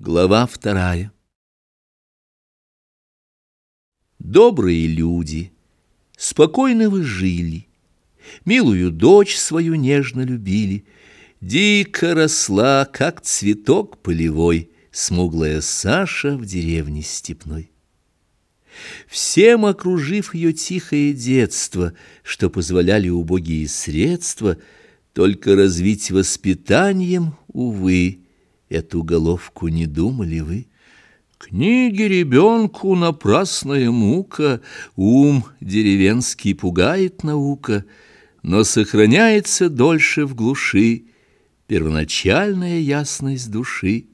Глава вторая Добрые люди, спокойно вы жили, Милую дочь свою нежно любили, Дико росла, как цветок полевой, Смуглая Саша в деревне степной. Всем окружив ее тихое детство, Что позволяли убогие средства, Только развить воспитанием, увы, Эту головку не думали вы? Книги ребенку напрасная мука, Ум деревенский пугает наука, Но сохраняется дольше в глуши Первоначальная ясность души.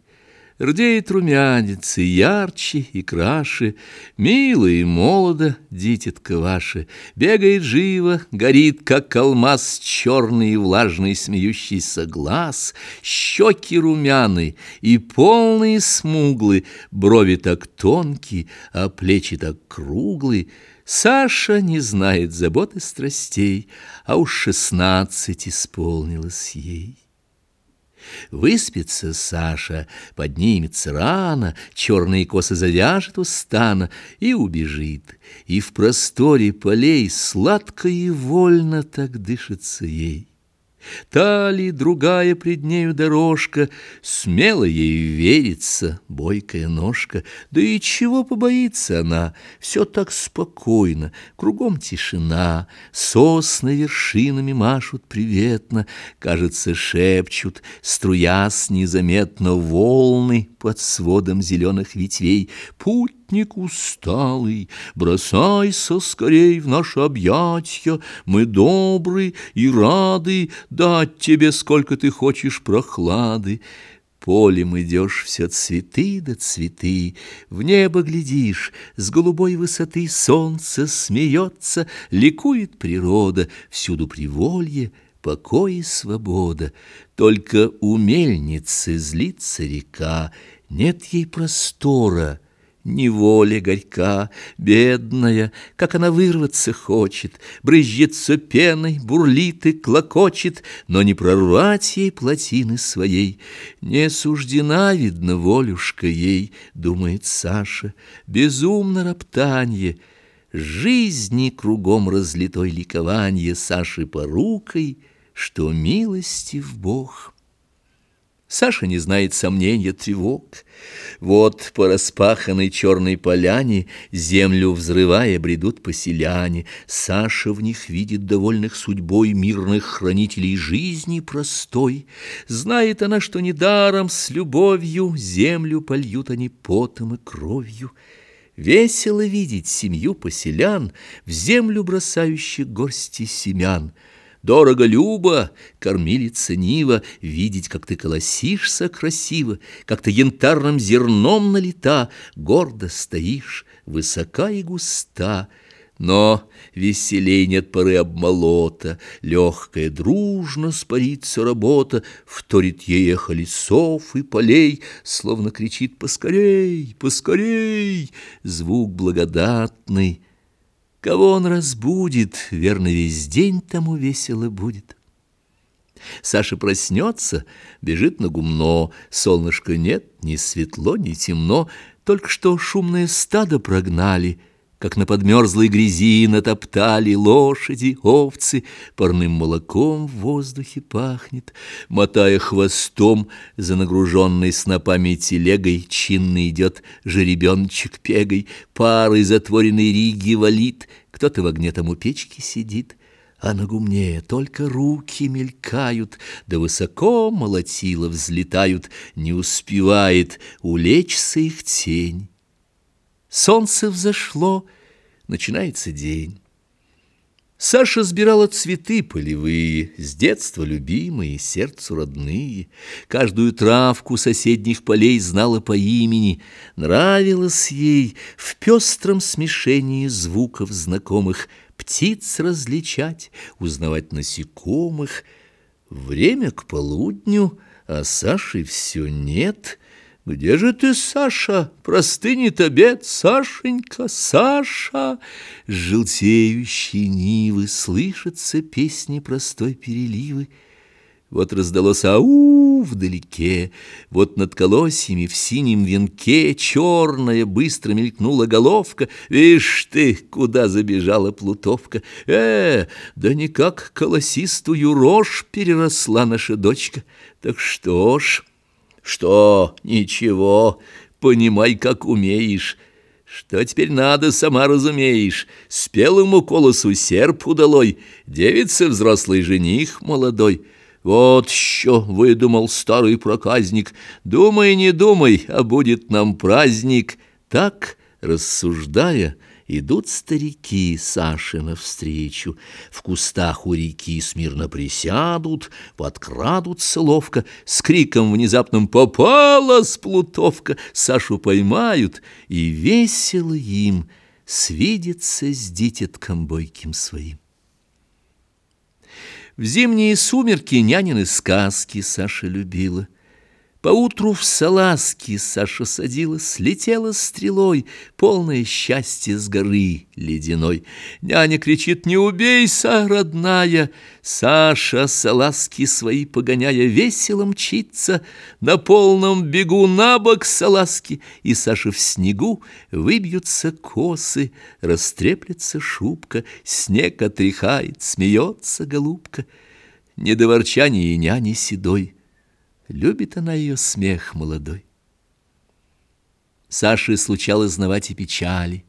Рдеет румянец и ярче, и краше, Мило и молодо, дитятка ваша, Бегает живо, горит, как алмаз, Черный и влажный смеющийся глаз, Щеки румяны и полные смуглы, Брови так тонкие, а плечи так круглые, Саша не знает забот и страстей, А уж шестнадцать исполнилось ей. Выспится Саша, поднимется рано, Черные косы завяжет у стана И убежит, и в просторе полей Сладко и вольно так дышится ей. Та ли другая пред нею дорожка, Смело ей верится бойкая ножка, Да и чего побоится она, Все так спокойно, кругом тишина, Сосны вершинами машут приветно, Кажется, шепчут, струясь незаметно Волны под сводом зеленых ветвей. Путник усталый, бросайся скорей в наше объятья, Мы добры и рады дать тебе, сколько ты хочешь прохлады. Полем идешь, все цветы да цветы, В небо глядишь, с голубой высоты Солнце смеется, ликует природа, Всюду приволье, покой и свобода. Только у мельницы злится река, Нет ей простора, Неволя горька, бедная, как она вырваться хочет, Брызжется пеной, бурлит и клокочет, Но не прорвать ей плотины своей. Не суждена, видно, волюшка ей, Думает Саша, безумно роптанье, Жизни кругом разлитой ликование Саши порукой, Что милостив Бог. Саша не знает сомнения, тревог. Вот по распаханной черной поляне, Землю взрывая, бредут поселяне. Саша в них видит довольных судьбой Мирных хранителей жизни простой. Знает она, что недаром с любовью Землю польют они потом и кровью. Весело видеть семью поселян, В землю бросающих горсти семян — Дорого любо, кормилица Нива, Видеть, как ты колосишься красиво, Как ты янтарным зерном налита, Гордо стоишь, высока и густа. Но веселей нет поры обмолота, Легкая, дружно спарится работа, Вторит ей эхо лесов и полей, Словно кричит «Поскорей, поскорей!» Звук благодатный — Кого он разбудит, верно, весь день тому весело будет. Саша проснется, бежит на гумно, солнышка нет, ни светло, ни темно, только что шумное стадо прогнали — как на подмерзлой грязи натоптали лошади, овцы, парным молоком в воздухе пахнет, мотая хвостом за нагруженной снопами телегой, чинно идет жеребенчик пегой, парой затворенной риги валит, кто-то в огне там у печки сидит, а на гумне только руки мелькают, да высоко молотила взлетают, не успевает улечься их тень. Солнце взошло, начинается день. Саша сбирала цветы полевые, с детства любимые, сердцу родные. Каждую травку соседних полей знала по имени. Нравилось ей в пестром смешении звуков знакомых птиц различать, узнавать насекомых. Время к полудню, а Саши все нет — «Где же ты, Саша? Простынет обед, Сашенька, Саша!» С желтеющей нивы слышатся песни простой переливы. Вот раздалось ау вдалеке, вот над колосьями в синем венке черная быстро мелькнула головка. Вишь ты, куда забежала плутовка! Э, да никак колосистую рожь переросла наша дочка. Так что ж, что, ничего, понимай, как умеешь». Что теперь надо, сама разумеешь, спелому колосу серп удалой, девица взрослый жених молодой. Вот еще выдумал старый проказник, думай, не думай, а будет нам праздник. Так, рассуждая, Идут старики Саше навстречу, В кустах у реки смирно присядут, Подкрадутся ловко, С криком внезапным «Попалась плутовка!» Сашу поймают, и весело им Свидеться с дитятком бойким своим. В зимние сумерки нянины сказки Саша любила. Поутру в салазки Саша садилась, слетела стрелой, полное счастье с горы ледяной. Няня кричит «Не убейся, родная!» Саша салазки свои погоняя весело мчится, На полном бегу на бок салазки, И Саша в снегу выбьются косы, Растреплется шубка, снег отряхает, Смеется голубка. Не до ворчания няни седой, Любит она ее смех молодой. Саше случалось знавать и печали.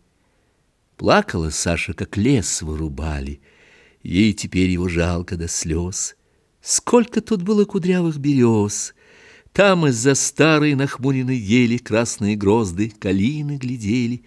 Плакала Саша, как лес вырубали. Ей теперь его жалко до слез. Сколько тут было кудрявых берез! Там из-за старой нахмуренной ели Красные грозды калины глядели.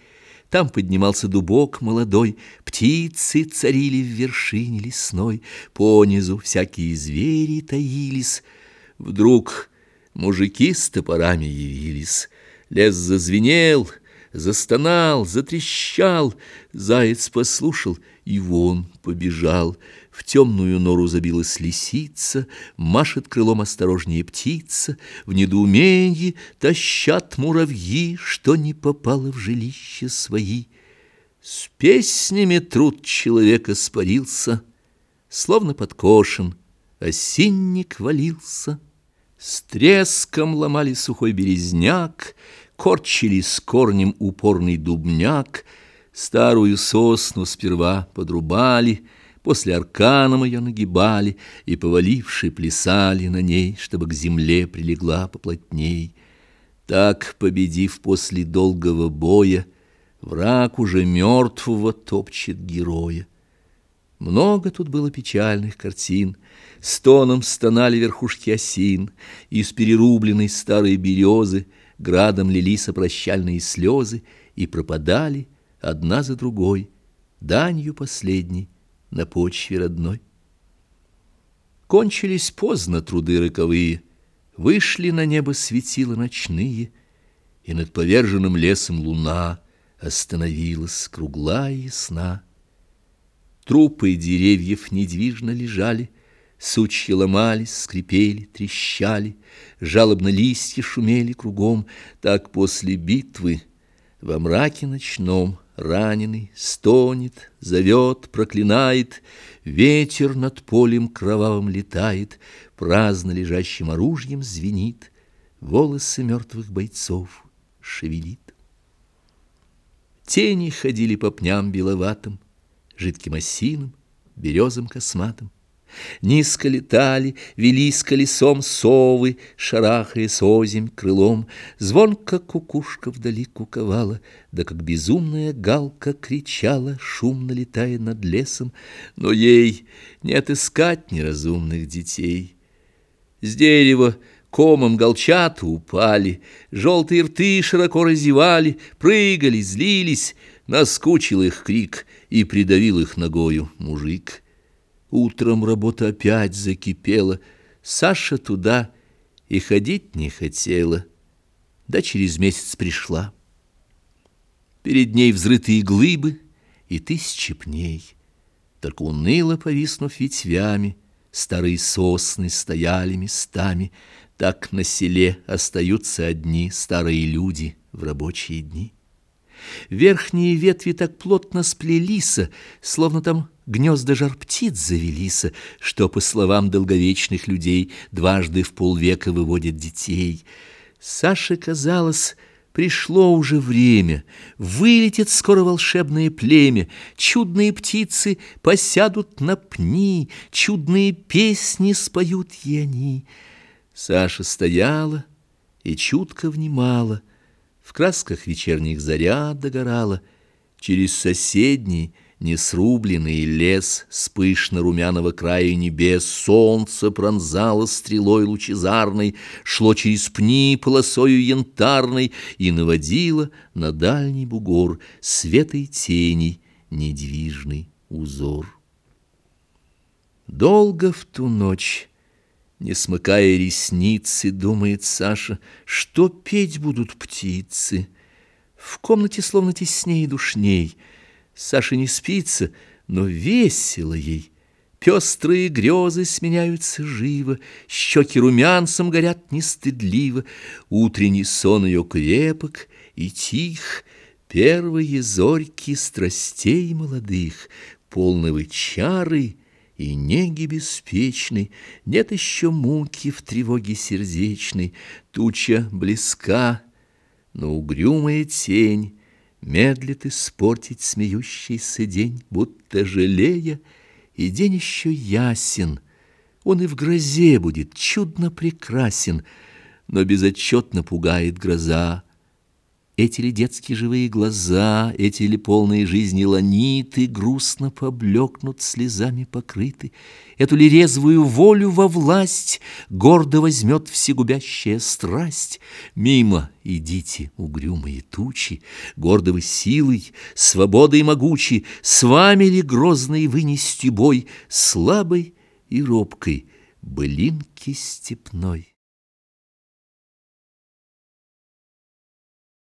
Там поднимался дубок молодой, Птицы царили в вершине лесной, Понизу всякие звери таились — Вдруг мужики с топорами явились. Лес зазвенел, застонал, затрещал. Заяц послушал и вон побежал. В темную нору забилась лисица, Машет крылом осторожнее птица. В недоумении тащат муравьи, Что не попало в жилище свои. С песнями труд человека спарился, Словно подкошен, осинник валился — с треском ломали сухой березняк, Корчили с корнем упорный дубняк, Старую сосну сперва подрубали, После арканом ее нагибали И, поваливши, плясали на ней, Чтобы к земле прилегла поплотней. Так, победив после долгого боя, Враг уже мертвого топчет героя. Много тут было печальных картин, Стоном стонали верхушки осин, Из перерубленной старой березы Градом лились прощальные слезы И пропадали одна за другой, Данью последней на почве родной. Кончились поздно труды роковые, Вышли на небо светила ночные, И над поверженным лесом луна Остановилась круглая и ясна. Трупы деревьев недвижно лежали, Сучья ломались, скрипели, трещали, Жалобно листья шумели кругом. Так после битвы во мраке ночном Раненый стонет, зовет, проклинает, Ветер над полем кровавым летает, Праздно лежащим оружием звенит, Волосы мертвых бойцов шевелит. Тени ходили по пням беловатым, жидким осином, березам косматым. Низко летали, велись колесом совы, шарахая с озимь крылом. Звонко кукушка вдали куковала, да как безумная галка кричала, шумно летая над лесом, но ей не отыскать неразумных детей. С дерева комом голчата упали, желтые рты широко разевали, прыгали, злились, наскучил их крик — и придавил их ногою мужик. Утром работа опять закипела, Саша туда и ходить не хотела, да через месяц пришла. Перед ней взрытые глыбы и тысячи пней, только уныло повиснув ветвями, Старые сосны стояли местами, Так на селе остаются одни старые люди в рабочие дни. Верхние ветви так плотно сплелись, словно там гнезда жар птиц завелися, что, по словам долговечных людей, дважды в полвека выводят детей. Саше казалось, пришло уже время, вылетит скоро волшебное племя, чудные птицы посядут на пни, чудные песни споют и они. Саша стояла и чутко внимала, в красках вечерних заря догорала, через соседний, Несрубленный лес с пышно-румяного края небес Солнце пронзало стрелой лучезарной, Шло через пни полосою янтарной И наводило на дальний бугор Светой теней недвижный узор. Долго в ту ночь, не смыкая ресницы, Думает Саша, что петь будут птицы. В комнате словно тесней и душней — Саше не спится, но весело ей. Пестрые грезы сменяются живо, Щеки румянцем горят нестыдливо, Утренний сон ее крепок и тих, Первые зорьки страстей молодых, Полного чары и неги беспечной, Нет еще муки в тревоге сердечной, Туча близка, но угрюмая тень Медлит испортить смеющийся день, будто жалея, и день еще ясен. Он и в грозе будет чудно прекрасен, но безотчетно пугает гроза. Эти ли детские живые глаза, эти ли полные жизни ланиты грустно поблекнут, слезами покрыты? Эту ли резвую волю во власть гордо возьмет всегубящая страсть? Мимо идите, угрюмые тучи, гордо вы силой, свободой могучи, с вами ли грозный вынести бой, слабой и робкой былинки степной?